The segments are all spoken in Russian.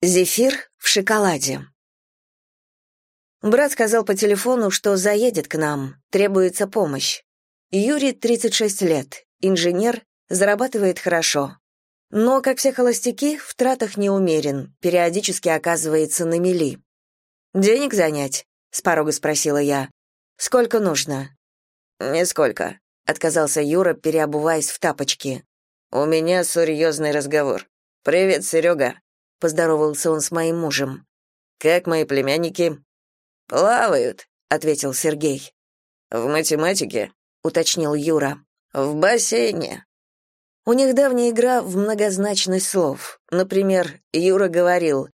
Зефир в шоколаде. Брат сказал по телефону, что заедет к нам, требуется помощь. Юрий 36 лет, инженер, зарабатывает хорошо. Но, как все холостяки, в тратах не умерен, периодически оказывается на мели. «Денег занять?» — с порога спросила я. «Сколько нужно?» «Нисколько», — отказался Юра, переобуваясь в тапочки. «У меня серьезный разговор. Привет, Серега. — поздоровался он с моим мужем. «Как мои племянники?» «Плавают», — ответил Сергей. «В математике?» — уточнил Юра. «В бассейне». У них давняя игра в многозначность слов. Например, Юра говорил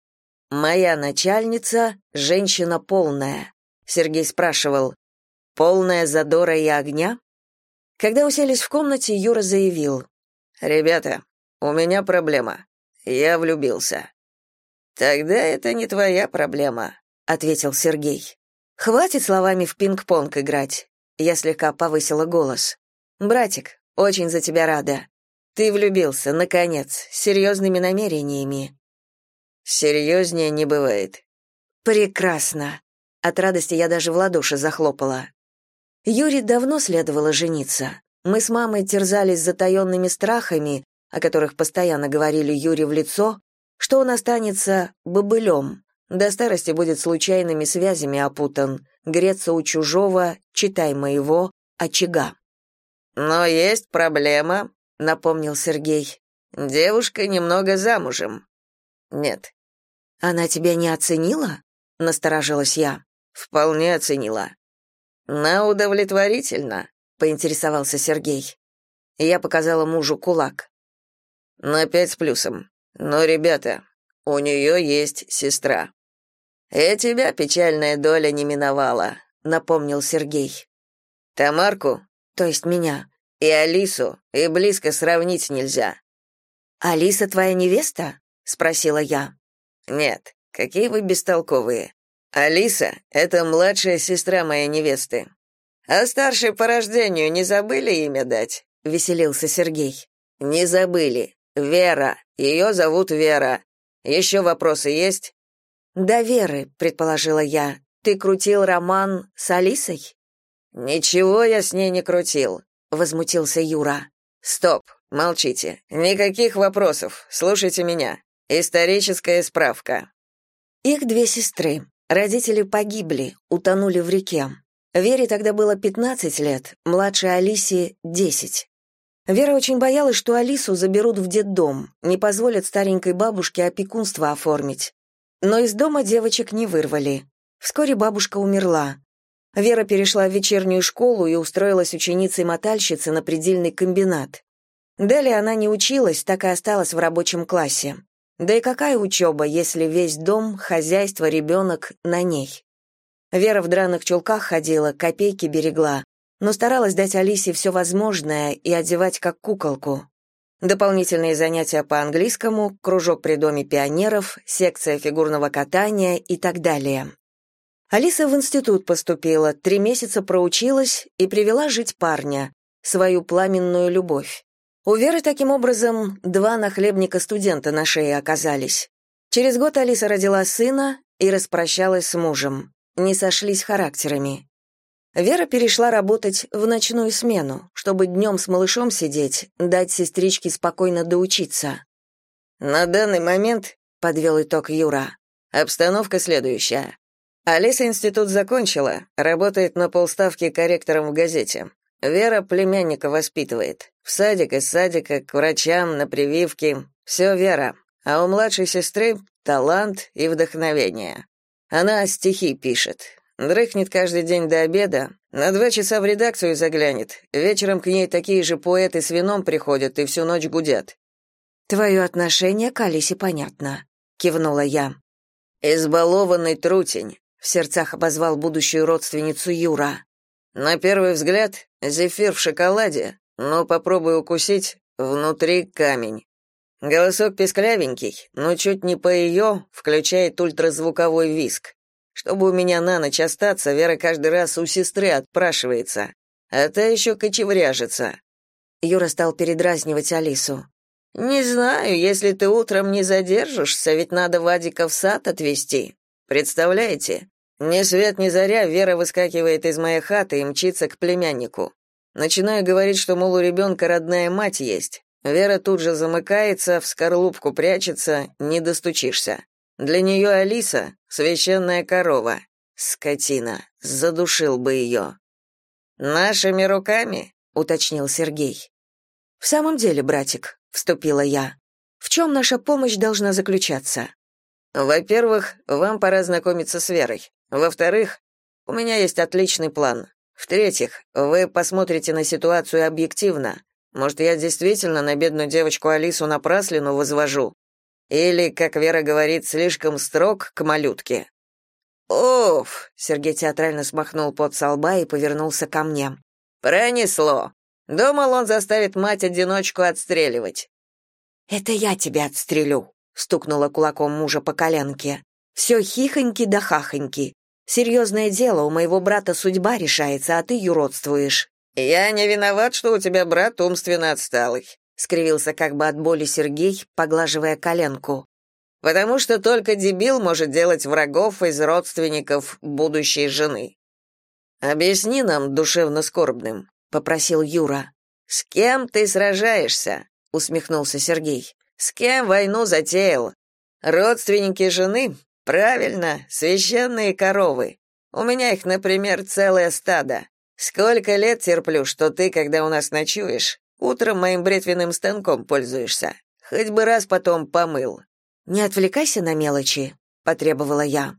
«Моя начальница — женщина полная». Сергей спрашивал «Полная задора и огня?» Когда уселись в комнате, Юра заявил «Ребята, у меня проблема. Я влюбился. Тогда это не твоя проблема, ответил Сергей. Хватит словами в пинг-понг играть. Я слегка повысила голос. Братик, очень за тебя рада. Ты влюбился, наконец, с серьезными намерениями. Серьезнее не бывает. Прекрасно. От радости я даже в ладоши захлопала. Юре давно следовало жениться. Мы с мамой терзались затаенными страхами, о которых постоянно говорили Юре в лицо, что он останется бобылем, до старости будет случайными связями опутан, греться у чужого, читай моего, очага. «Но есть проблема», — напомнил Сергей. «Девушка немного замужем». «Нет». «Она тебя не оценила?» — насторожилась я. «Вполне оценила». «На удовлетворительно», — поинтересовался Сергей. Я показала мужу кулак. На пять с плюсом. Но, ребята, у нее есть сестра. И тебя печальная доля не миновала, напомнил Сергей. Тамарку, то есть меня, и Алису и близко сравнить нельзя. Алиса твоя невеста? спросила я. Нет, какие вы бестолковые. Алиса это младшая сестра моей невесты. А старшей по рождению не забыли имя дать? веселился Сергей. Не забыли. Вера. Ее зовут Вера. Еще вопросы есть? Да, Веры, предположила я. Ты крутил роман с Алисой? Ничего я с ней не крутил, возмутился Юра. Стоп, молчите. Никаких вопросов. Слушайте меня. Историческая справка. Их две сестры. Родители погибли, утонули в реке. Вере тогда было 15 лет, младшей Алисе — 10. Вера очень боялась, что Алису заберут в детдом, не позволят старенькой бабушке опекунство оформить. Но из дома девочек не вырвали. Вскоре бабушка умерла. Вера перешла в вечернюю школу и устроилась ученицей-мотальщицы на предельный комбинат. Далее она не училась, так и осталась в рабочем классе. Да и какая учеба, если весь дом, хозяйство, ребенок на ней? Вера в драных чулках ходила, копейки берегла, но старалась дать Алисе все возможное и одевать как куколку. Дополнительные занятия по английскому, кружок при доме пионеров, секция фигурного катания и так далее. Алиса в институт поступила, три месяца проучилась и привела жить парня, свою пламенную любовь. У Веры таким образом два нахлебника-студента на шее оказались. Через год Алиса родила сына и распрощалась с мужем. Не сошлись характерами. Вера перешла работать в ночную смену, чтобы днем с малышом сидеть, дать сестричке спокойно доучиться. На данный момент, подвел итог Юра, обстановка следующая. Алиса институт закончила, работает на полставки корректором в газете. Вера племянника воспитывает. В садик, из садика, к врачам, на прививки. Все Вера. А у младшей сестры талант и вдохновение. Она стихи пишет. Дрыхнет каждый день до обеда, на два часа в редакцию заглянет. Вечером к ней такие же поэты с вином приходят и всю ночь гудят. Твое отношение к Алисе понятно, кивнула я. Избалованный трутень, в сердцах обозвал будущую родственницу Юра. На первый взгляд зефир в шоколаде, но попробуй укусить, внутри камень. Голосок песклявенький, но чуть не по ее включает ультразвуковой виск. Чтобы у меня на ночь остаться, Вера каждый раз у сестры отпрашивается, а та еще кочевряжется. Юра стал передразнивать Алису. Не знаю, если ты утром не задержишься, ведь надо Вадика в сад отвезти. Представляете? Ни свет ни заря Вера выскакивает из моей хаты и мчится к племяннику. Начинаю говорить, что, мол, у ребенка родная мать есть. Вера тут же замыкается, в скорлупку прячется, не достучишься. Для нее Алиса — священная корова. Скотина, задушил бы ее. «Нашими руками?» — уточнил Сергей. «В самом деле, братик», — вступила я, — «в чем наша помощь должна заключаться?» «Во-первых, вам пора знакомиться с Верой. Во-вторых, у меня есть отличный план. В-третьих, вы посмотрите на ситуацию объективно. Может, я действительно на бедную девочку Алису напраслину возвожу? Или, как Вера говорит, слишком строг к малютке? «Уф!» — Сергей театрально смахнул пот со лба и повернулся ко мне. «Пронесло. Думал, он заставит мать-одиночку отстреливать». «Это я тебя отстрелю», — стукнула кулаком мужа по коленке. «Все хихоньки да хахоньки. Серьезное дело, у моего брата судьба решается, а ты юродствуешь». «Я не виноват, что у тебя брат умственно отсталый», — скривился как бы от боли Сергей, поглаживая коленку. Потому что только дебил может делать врагов из родственников будущей жены. Объясни нам, душевно скорбным, попросил Юра. С кем ты сражаешься? усмехнулся Сергей. С кем войну затеял? Родственники жены? Правильно, священные коровы. У меня их, например, целое стадо. Сколько лет терплю, что ты, когда у нас ночуешь, утром моим бритвенным станком пользуешься. Хоть бы раз потом помыл. «Не отвлекайся на мелочи», — потребовала я.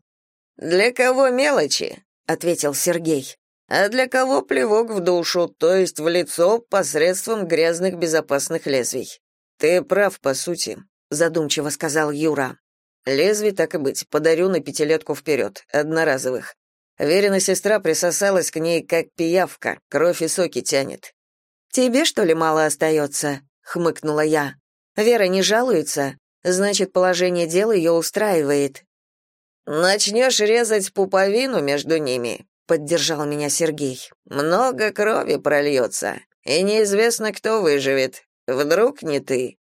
«Для кого мелочи?» — ответил Сергей. «А для кого плевок в душу, то есть в лицо посредством грязных безопасных лезвий?» «Ты прав, по сути», — задумчиво сказал Юра. «Лезвий, так и быть, подарю на пятилетку вперед, одноразовых. Верина сестра присосалась к ней, как пиявка, кровь и соки тянет». «Тебе, что ли, мало остается?» — хмыкнула я. «Вера не жалуется?» Значит, положение дел ее устраивает. Начнешь резать пуповину между ними, поддержал меня Сергей. Много крови прольется, и неизвестно, кто выживет. Вдруг не ты.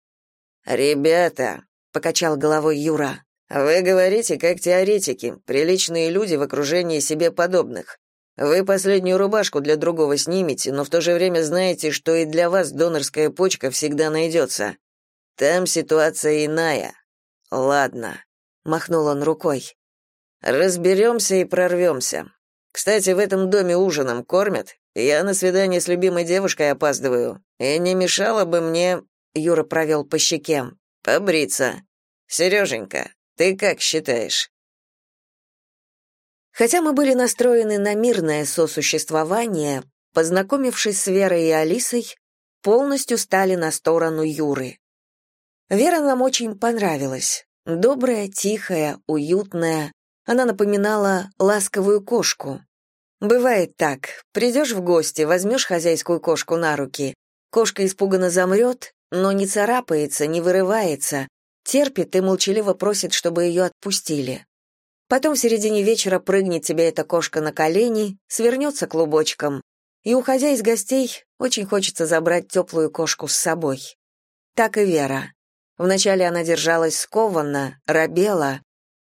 Ребята, покачал головой Юра. Вы говорите как теоретики, приличные люди в окружении себе подобных. Вы последнюю рубашку для другого снимете, но в то же время знаете, что и для вас донорская почка всегда найдется. Там ситуация иная. Ладно, махнул он рукой. Разберемся и прорвемся. Кстати, в этом доме ужином кормят. Я на свидание с любимой девушкой опаздываю. И не мешало бы мне, Юра провел по щеке, побриться. Сереженька, ты как считаешь? Хотя мы были настроены на мирное сосуществование, познакомившись с Верой и Алисой, полностью стали на сторону Юры. Вера нам очень понравилась. Добрая, тихая, уютная. Она напоминала ласковую кошку. Бывает так. Придешь в гости, возьмешь хозяйскую кошку на руки. Кошка испуганно замрет, но не царапается, не вырывается, терпит и молчаливо просит, чтобы ее отпустили. Потом в середине вечера прыгнет тебе эта кошка на колени, свернется клубочком, и, уходя из гостей, очень хочется забрать теплую кошку с собой. Так и Вера. Вначале она держалась скованно, робела,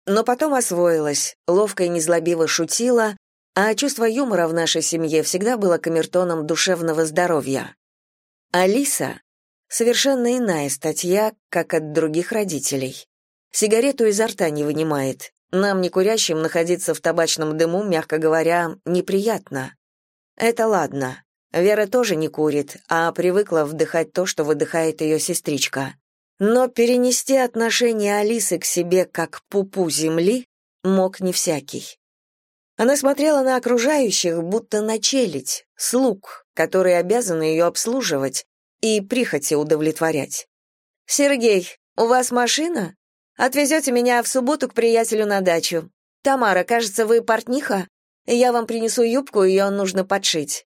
но потом освоилась, ловко и незлобиво шутила, а чувство юмора в нашей семье всегда было камертоном душевного здоровья. Алиса — совершенно иная статья, как от других родителей. Сигарету изо рта не вынимает. Нам, не курящим, находиться в табачном дыму, мягко говоря, неприятно. Это ладно. Вера тоже не курит, а привыкла вдыхать то, что выдыхает ее сестричка. Но перенести отношение Алисы к себе как пупу земли мог не всякий. Она смотрела на окружающих, будто на челядь, слуг, которые обязаны ее обслуживать и прихоти удовлетворять. «Сергей, у вас машина? Отвезете меня в субботу к приятелю на дачу. Тамара, кажется, вы портниха? Я вам принесу юбку, ее нужно подшить».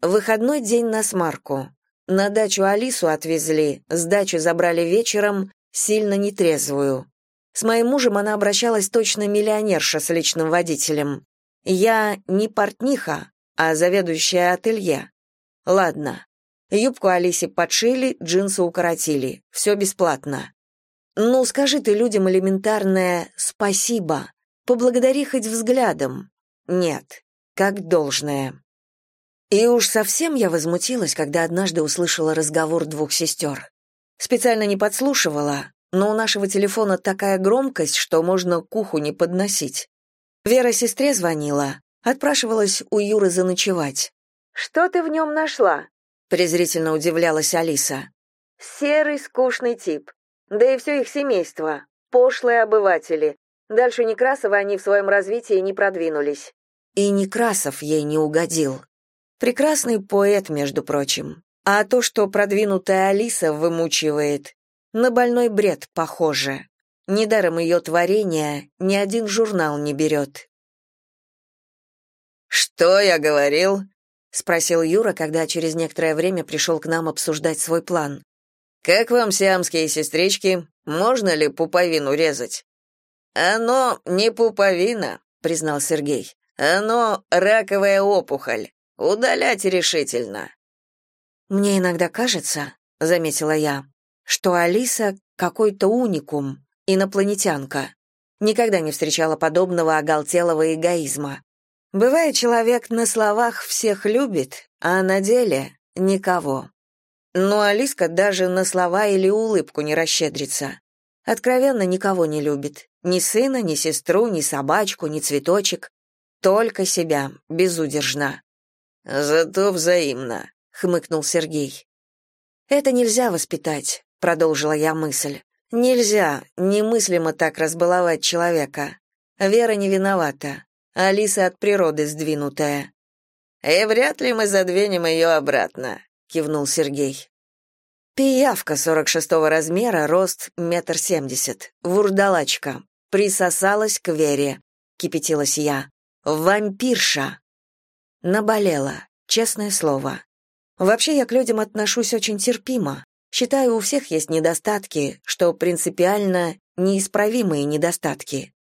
Выходной день на смарку. На дачу Алису отвезли, с дачи забрали вечером, сильно нетрезвую. С моим мужем она обращалась точно миллионерша с личным водителем. Я не портниха, а заведующая ателье. Ладно. Юбку Алисе подшили, джинсы укоротили. Все бесплатно. Ну, скажи ты людям элементарное «спасибо». Поблагодари хоть взглядом. Нет, как должное. И уж совсем я возмутилась, когда однажды услышала разговор двух сестер. Специально не подслушивала, но у нашего телефона такая громкость, что можно к уху не подносить. Вера сестре звонила, отпрашивалась у Юры заночевать. «Что ты в нем нашла?» — презрительно удивлялась Алиса. «Серый, скучный тип. Да и все их семейство. Пошлые обыватели. Дальше Некрасова они в своем развитии не продвинулись». И Некрасов ей не угодил. Прекрасный поэт, между прочим. А то, что продвинутая Алиса вымучивает, на больной бред похоже. Недаром ее творение ни один журнал не берет. «Что я говорил?» — спросил Юра, когда через некоторое время пришел к нам обсуждать свой план. «Как вам сиамские сестрички? Можно ли пуповину резать?» «Оно не пуповина», — признал Сергей. «Оно раковая опухоль. Удалять решительно». «Мне иногда кажется», — заметила я, «что Алиса какой-то уникум, инопланетянка. Никогда не встречала подобного оголтелого эгоизма. Бывает, человек на словах всех любит, а на деле — никого. Но Алиска даже на слова или улыбку не расщедрится. Откровенно никого не любит. Ни сына, ни сестру, ни собачку, ни цветочек. Только себя, безудержна. «Зато взаимно», — хмыкнул Сергей. «Это нельзя воспитать», — продолжила я мысль. «Нельзя, немыслимо так разбаловать человека. Вера не виновата. Алиса от природы сдвинутая». «И вряд ли мы задвинем ее обратно», — кивнул Сергей. Пиявка 46-го размера, рост метр семьдесят, вурдалачка, присосалась к Вере, кипятилась я. Вампирша. Наболела, честное слово. Вообще я к людям отношусь очень терпимо. Считаю, у всех есть недостатки, что принципиально неисправимые недостатки.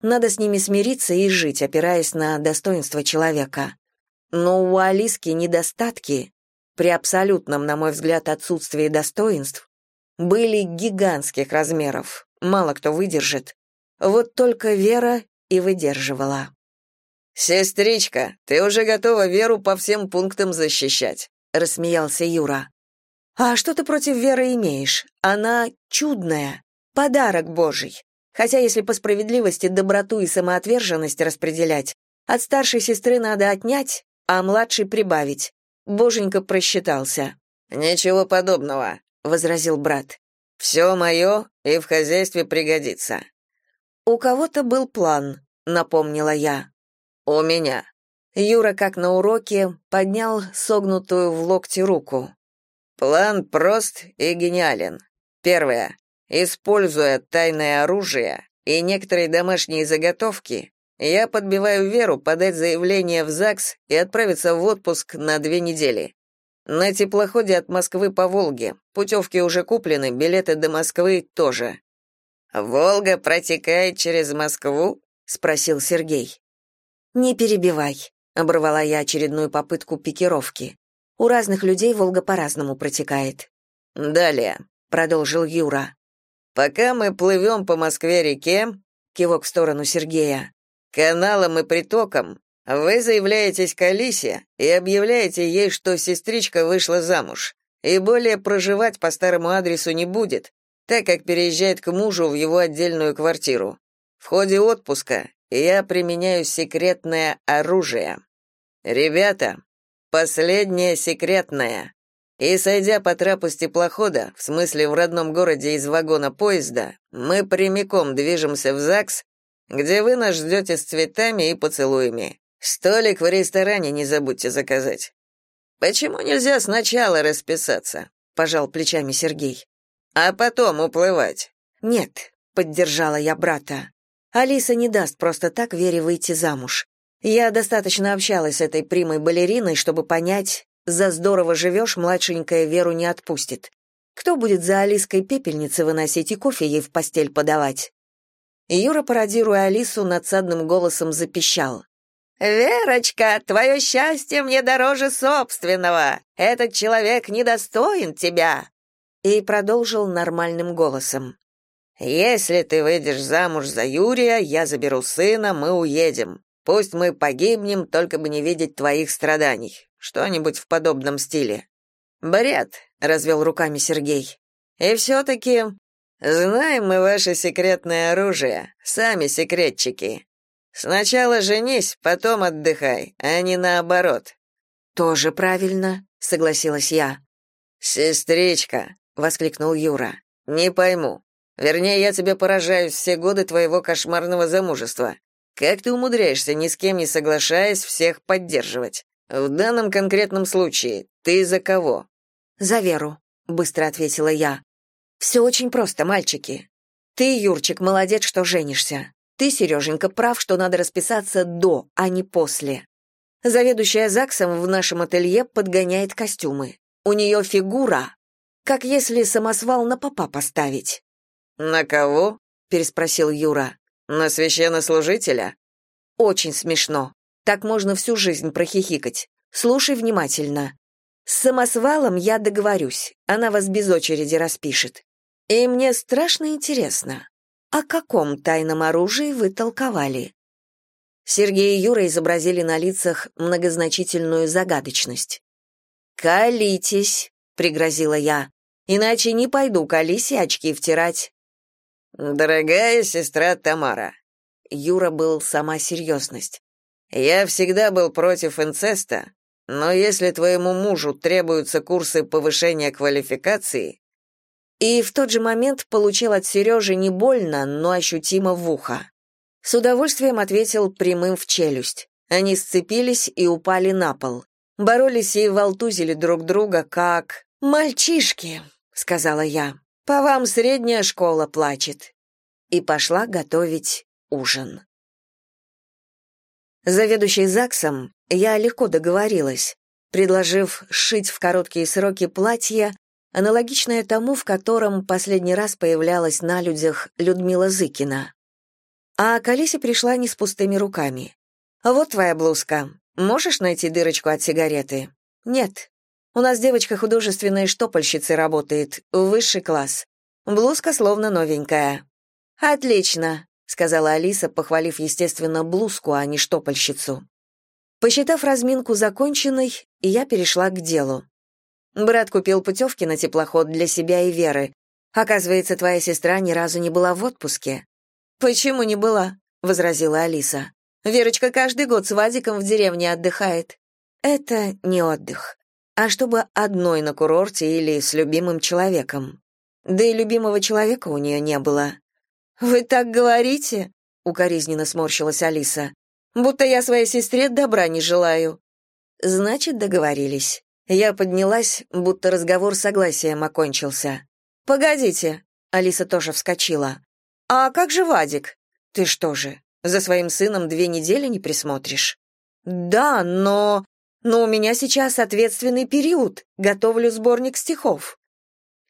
Надо с ними смириться и жить, опираясь на достоинство человека. Но у Алиски недостатки, при абсолютном, на мой взгляд, отсутствии достоинств, были гигантских размеров. Мало кто выдержит. Вот только Вера и выдерживала. «Сестричка, ты уже готова Веру по всем пунктам защищать», — рассмеялся Юра. «А что ты против Веры имеешь? Она чудная, подарок Божий. Хотя, если по справедливости доброту и самоотверженность распределять, от старшей сестры надо отнять, а младшей прибавить. Боженька просчитался». «Ничего подобного», — возразил брат. «Все мое и в хозяйстве пригодится». «У кого-то был план», — напомнила я. «У меня». Юра, как на уроке, поднял согнутую в локте руку. «План прост и гениален. Первое. Используя тайное оружие и некоторые домашние заготовки, я подбиваю Веру подать заявление в ЗАГС и отправиться в отпуск на две недели. На теплоходе от Москвы по Волге. Путевки уже куплены, билеты до Москвы тоже. «Волга протекает через Москву?» — спросил Сергей. «Не перебивай», — оборвала я очередную попытку пикировки. «У разных людей Волга по-разному протекает». «Далее», — продолжил Юра. «Пока мы плывем по Москве-реке», — кивок в сторону Сергея, «каналом и притоком, вы заявляетесь к Алисе и объявляете ей, что сестричка вышла замуж, и более проживать по старому адресу не будет, так как переезжает к мужу в его отдельную квартиру. В ходе отпуска я применяю секретное оружие. Ребята, последнее секретное. И сойдя по трапу с теплохода, в смысле в родном городе из вагона поезда, мы прямиком движемся в ЗАГС, где вы нас ждете с цветами и поцелуями. Столик в ресторане не забудьте заказать. Почему нельзя сначала расписаться? пожал плечами Сергей. А потом уплывать. Нет, поддержала я брата. Алиса не даст просто так Вере выйти замуж. Я достаточно общалась с этой примой балериной, чтобы понять, за здорово живешь, младшенькая Веру не отпустит. Кто будет за Алиской пепельницы выносить и кофе ей в постель подавать? Юра, пародируя Алису, надсадным голосом запищал. «Верочка, твое счастье мне дороже собственного! Этот человек недостоин тебя!» И продолжил нормальным голосом. «Если ты выйдешь замуж за Юрия, я заберу сына, мы уедем. Пусть мы погибнем, только бы не видеть твоих страданий. Что-нибудь в подобном стиле». «Бред», — развел руками Сергей. «И все-таки знаем мы ваше секретное оружие, сами секретчики. Сначала женись, потом отдыхай, а не наоборот. Тоже правильно, согласилась я. Сестричка, воскликнул Юра. Не пойму. Вернее, я тебе поражаюсь все годы твоего кошмарного замужества. Как ты умудряешься, ни с кем не соглашаясь, всех поддерживать? В данном конкретном случае ты за кого? За Веру, быстро ответила я. «Все очень просто, мальчики. Ты, Юрчик, молодец, что женишься. Ты, Сереженька, прав, что надо расписаться до, а не после. Заведующая ЗАГСом в нашем ателье подгоняет костюмы. У нее фигура, как если самосвал на попа поставить. «На кого?» — переспросил Юра. «На священнослужителя?» «Очень смешно. Так можно всю жизнь прохихикать. Слушай внимательно. С самосвалом я договорюсь, она вас без очереди распишет. И мне страшно интересно, о каком тайном оружии вы толковали? Сергей и Юра изобразили на лицах многозначительную загадочность. «Колитесь», — пригрозила я, — «иначе не пойду к Алисе очки втирать». «Дорогая сестра Тамара», — Юра был сама серьезность, — «я всегда был против инцеста, но если твоему мужу требуются курсы повышения квалификации, и в тот же момент получил от Сережи не больно, но ощутимо в ухо. С удовольствием ответил прямым в челюсть. Они сцепились и упали на пол. Боролись и волтузили друг друга, как... «Мальчишки», — сказала я, — «по вам средняя школа плачет». И пошла готовить ужин. Заведующей ЗАГСом я легко договорилась, предложив сшить в короткие сроки платье, аналогичное тому, в котором последний раз появлялась на людях Людмила Зыкина. А Алисе пришла не с пустыми руками. «Вот твоя блузка. Можешь найти дырочку от сигареты?» «Нет. У нас девочка художественная штопольщицы работает, высший класс. Блузка словно новенькая». «Отлично», — сказала Алиса, похвалив, естественно, блузку, а не штопольщицу. Посчитав разминку законченной, я перешла к делу. Брат купил путевки на теплоход для себя и Веры. Оказывается, твоя сестра ни разу не была в отпуске. Почему не была? возразила Алиса. Верочка каждый год с Вадиком в деревне отдыхает. Это не отдых, а чтобы одной на курорте или с любимым человеком. Да и любимого человека у нее не было. Вы так говорите? укоризненно сморщилась Алиса. Будто я своей сестре добра не желаю. Значит, договорились. Я поднялась, будто разговор согласием окончился. «Погодите», — Алиса тоже вскочила. «А как же Вадик? Ты что же, за своим сыном две недели не присмотришь?» «Да, но... Но у меня сейчас ответственный период, готовлю сборник стихов».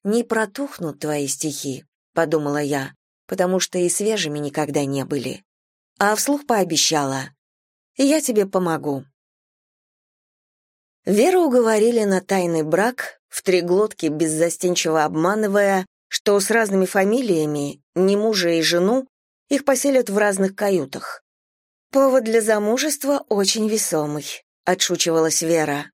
«Не протухнут твои стихи», — подумала я, потому что и свежими никогда не были. А вслух пообещала. «Я тебе помогу». Веру уговорили на тайный брак, в три глотки беззастенчиво обманывая, что с разными фамилиями, не мужа и жену, их поселят в разных каютах. «Повод для замужества очень весомый», — отшучивалась Вера.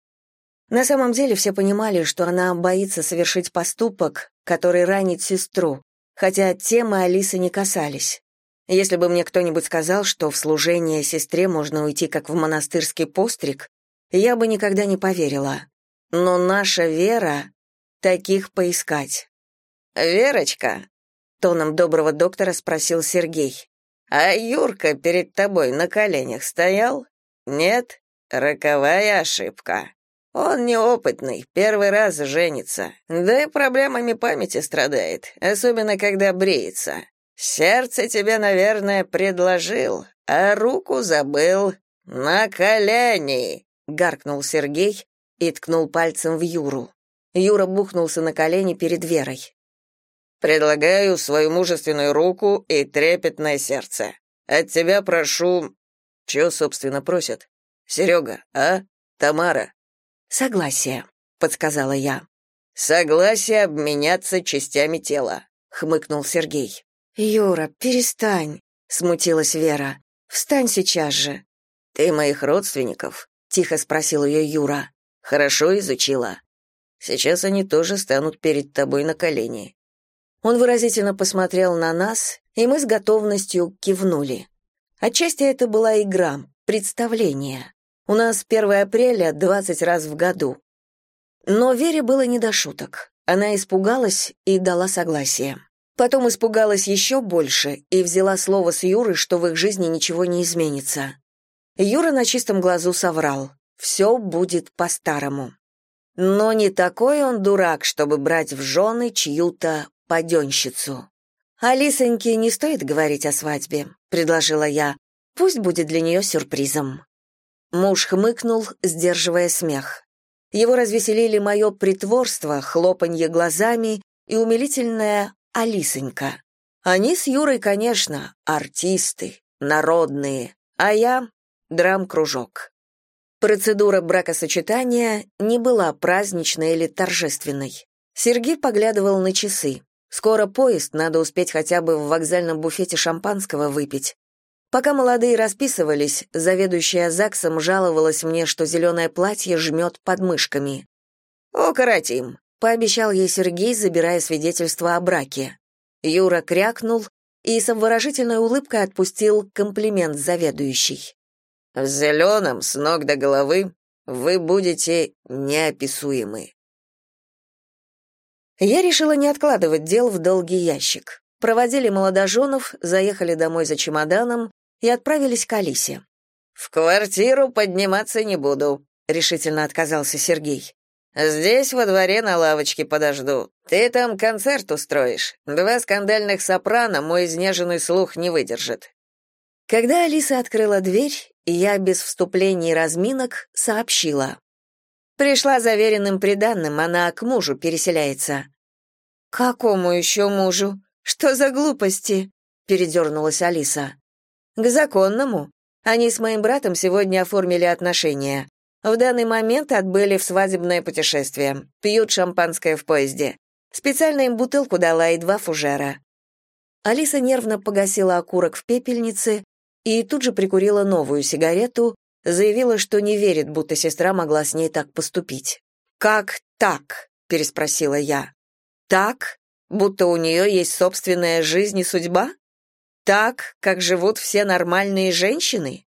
На самом деле все понимали, что она боится совершить поступок, который ранит сестру, хотя темы Алисы не касались. Если бы мне кто-нибудь сказал, что в служение сестре можно уйти как в монастырский постриг, я бы никогда не поверила. Но наша Вера таких поискать. Верочка, тоном доброго доктора спросил Сергей. А Юрка перед тобой на коленях стоял? Нет, роковая ошибка. Он неопытный, первый раз женится. Да и проблемами памяти страдает, особенно когда бреется. Сердце тебе, наверное, предложил, а руку забыл. На колени гаркнул Сергей и ткнул пальцем в Юру. Юра бухнулся на колени перед Верой. Предлагаю свою мужественную руку и трепетное сердце. От тебя прошу, чего собственно просят? Серега, а? Тамара?» «Согласие», — подсказала я. «Согласие обменяться частями тела», — хмыкнул Сергей. «Юра, перестань», — смутилась Вера. «Встань сейчас же». «Ты моих родственников?» — тихо спросил ее Юра. «Хорошо изучила. Сейчас они тоже станут перед тобой на колени». Он выразительно посмотрел на нас, и мы с готовностью кивнули. Отчасти это была игра, представление. У нас 1 апреля 20 раз в году. Но Вере было не до шуток. Она испугалась и дала согласие. Потом испугалась еще больше и взяла слово с Юрой, что в их жизни ничего не изменится. Юра на чистом глазу соврал. Все будет по-старому. Но не такой он дурак, чтобы брать в жены чью-то паденщицу. «Алисоньке не стоит говорить о свадьбе», — предложила я. «Пусть будет для нее сюрпризом». Муж хмыкнул, сдерживая смех. Его развеселили мое притворство, хлопанье глазами и умилительная Алисонька. Они с Юрой, конечно, артисты, народные, а я — драм-кружок. Процедура бракосочетания не была праздничной или торжественной. Сергей поглядывал на часы. Скоро поезд, надо успеть хотя бы в вокзальном буфете шампанского выпить. Пока молодые расписывались, заведующая ЗАГСом жаловалась мне, что зеленое платье жмет под мышками. «Укоротим», — пообещал ей Сергей, забирая свидетельство о браке. Юра крякнул и с обворожительной улыбкой отпустил комплимент заведующей. «В зеленом, с ног до головы, вы будете неописуемы». Я решила не откладывать дел в долгий ящик. Проводили молодоженов, заехали домой за чемоданом и отправились к Алисе. «В квартиру подниматься не буду», — решительно отказался Сергей. «Здесь во дворе на лавочке подожду. Ты там концерт устроишь. Два скандальных сопрано мой изнеженный слух не выдержит». Когда Алиса открыла дверь, я без вступлений и разминок сообщила. Пришла заверенным приданным, она к мужу переселяется. «Какому еще мужу? Что за глупости?» — передернулась Алиса. «К законному. Они с моим братом сегодня оформили отношения. В данный момент отбыли в свадебное путешествие. Пьют шампанское в поезде. Специально им бутылку дала и два фужера». Алиса нервно погасила окурок в пепельнице и тут же прикурила новую сигарету, заявила, что не верит, будто сестра могла с ней так поступить. «Как так?» — переспросила я. «Так? Будто у нее есть собственная жизнь и судьба? Так, как живут все нормальные женщины?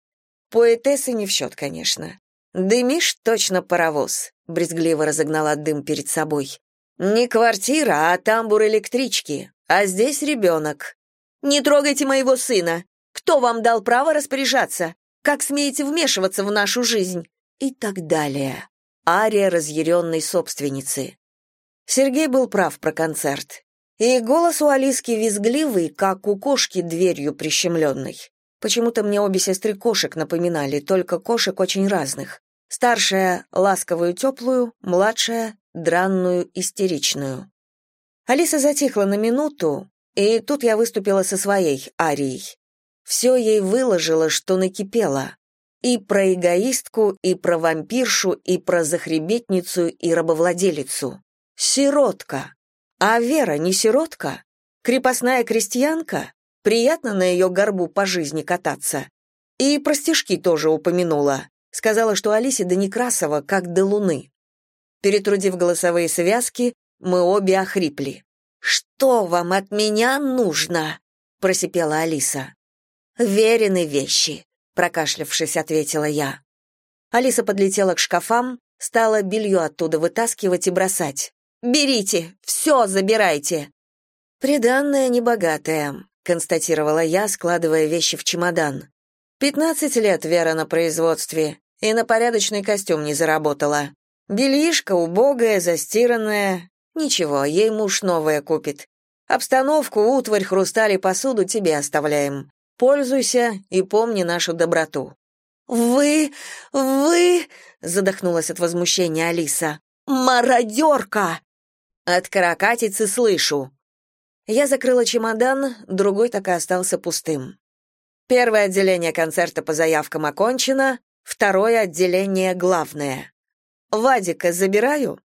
Поэтессы не в счет, конечно. Дымишь точно паровоз, брезгливо разогнала дым перед собой. Не квартира, а тамбур электрички. А здесь ребенок. Не трогайте моего сына. Кто вам дал право распоряжаться? Как смеете вмешиваться в нашу жизнь? И так далее. Ария разъяренной собственницы. Сергей был прав про концерт. И голос у Алиски визгливый, как у кошки дверью прищемленной. Почему-то мне обе сестры кошек напоминали, только кошек очень разных. Старшая — ласковую теплую, младшая — дранную истеричную. Алиса затихла на минуту, и тут я выступила со своей арией. Все ей выложила, что накипело. И про эгоистку, и про вампиршу, и про захребетницу, и рабовладелицу. Сиротка. А Вера не сиротка? Крепостная крестьянка? Приятно на ее горбу по жизни кататься. И про стишки тоже упомянула. Сказала, что Алисе до Некрасова как до луны. Перетрудив голосовые связки, мы обе охрипли. «Что вам от меня нужно?» — просипела Алиса. «Верены вещи», — прокашлявшись, ответила я. Алиса подлетела к шкафам, стала белье оттуда вытаскивать и бросать. Берите, все забирайте. Приданное небогатое, констатировала я, складывая вещи в чемодан. Пятнадцать лет Вера на производстве и на порядочный костюм не заработала. Бельишко убогое, застиранное. Ничего, ей муж новое купит. Обстановку, утварь, хрусталь и посуду тебе оставляем. Пользуйся и помни нашу доброту. Вы, вы, задохнулась от возмущения Алиса. Мародерка! От каракатицы слышу. Я закрыла чемодан, другой так и остался пустым. Первое отделение концерта по заявкам окончено, второе отделение главное. Вадика забираю?»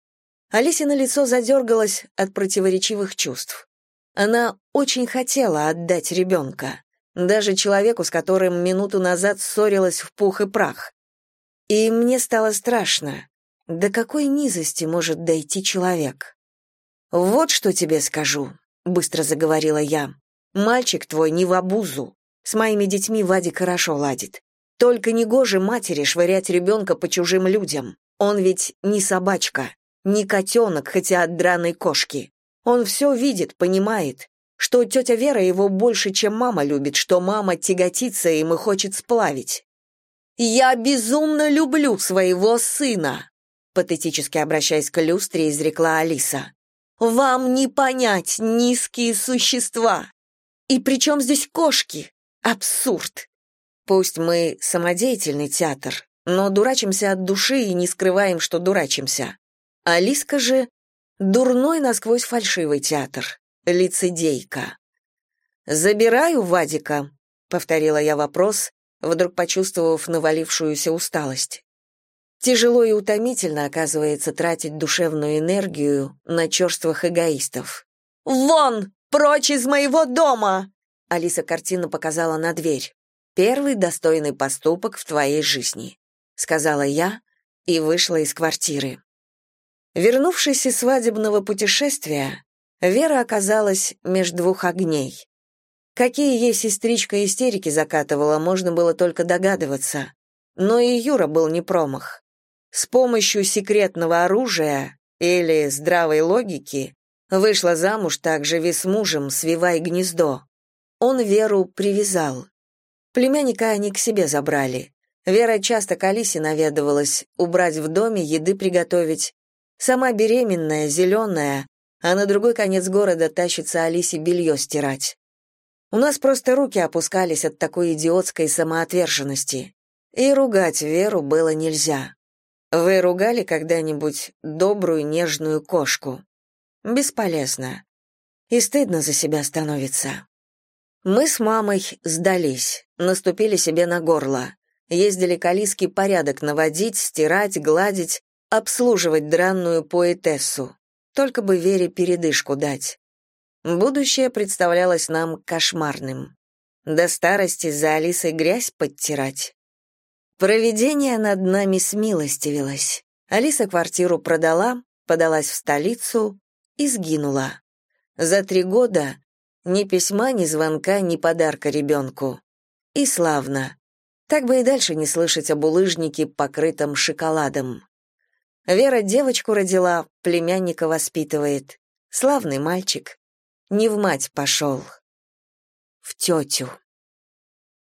Алисина лицо задергалось от противоречивых чувств. Она очень хотела отдать ребенка, даже человеку, с которым минуту назад ссорилась в пух и прах. И мне стало страшно. До какой низости может дойти человек? «Вот что тебе скажу», — быстро заговорила я. «Мальчик твой не в обузу. С моими детьми Вадик хорошо ладит. Только не гоже матери швырять ребенка по чужим людям. Он ведь не собачка, не котенок, хотя от драной кошки. Он все видит, понимает, что тетя Вера его больше, чем мама любит, что мама тяготится им и хочет сплавить. «Я безумно люблю своего сына», патетически обращаясь к люстре, изрекла Алиса. «Вам не понять, низкие существа! И при чем здесь кошки? Абсурд! Пусть мы самодеятельный театр, но дурачимся от души и не скрываем, что дурачимся. Алиска же — дурной насквозь фальшивый театр, лицедейка. «Забираю Вадика», — повторила я вопрос, вдруг почувствовав навалившуюся усталость. Тяжело и утомительно, оказывается, тратить душевную энергию на черствых эгоистов. «Вон! Прочь из моего дома!» Алиса картину показала на дверь. «Первый достойный поступок в твоей жизни», — сказала я и вышла из квартиры. Вернувшись из свадебного путешествия, Вера оказалась между двух огней. Какие ей сестричка истерики закатывала, можно было только догадываться. Но и Юра был не промах. С помощью секретного оружия или здравой логики вышла замуж также с мужем, свивая гнездо. Он Веру привязал. Племянника они к себе забрали. Вера часто к Алисе наведывалась, убрать в доме, еды приготовить, Сама беременная, зеленая, а на другой конец города тащится Алисе белье стирать. У нас просто руки опускались от такой идиотской самоотверженности. И ругать Веру было нельзя. Вы ругали когда-нибудь добрую нежную кошку? Бесполезно. И стыдно за себя становится. Мы с мамой сдались, наступили себе на горло. Ездили к Алиске порядок наводить, стирать, гладить, обслуживать дранную поэтессу, только бы Вере передышку дать. Будущее представлялось нам кошмарным. До старости за Алисой грязь подтирать. Провидение над нами смилостивилось. Алиса квартиру продала, подалась в столицу и сгинула. За три года ни письма, ни звонка, ни подарка ребенку. И славно. Так бы и дальше не слышать об улыжнике, покрытом шоколадом. Вера девочку родила, племянника воспитывает. Славный мальчик. Не в мать пошел. В тетю.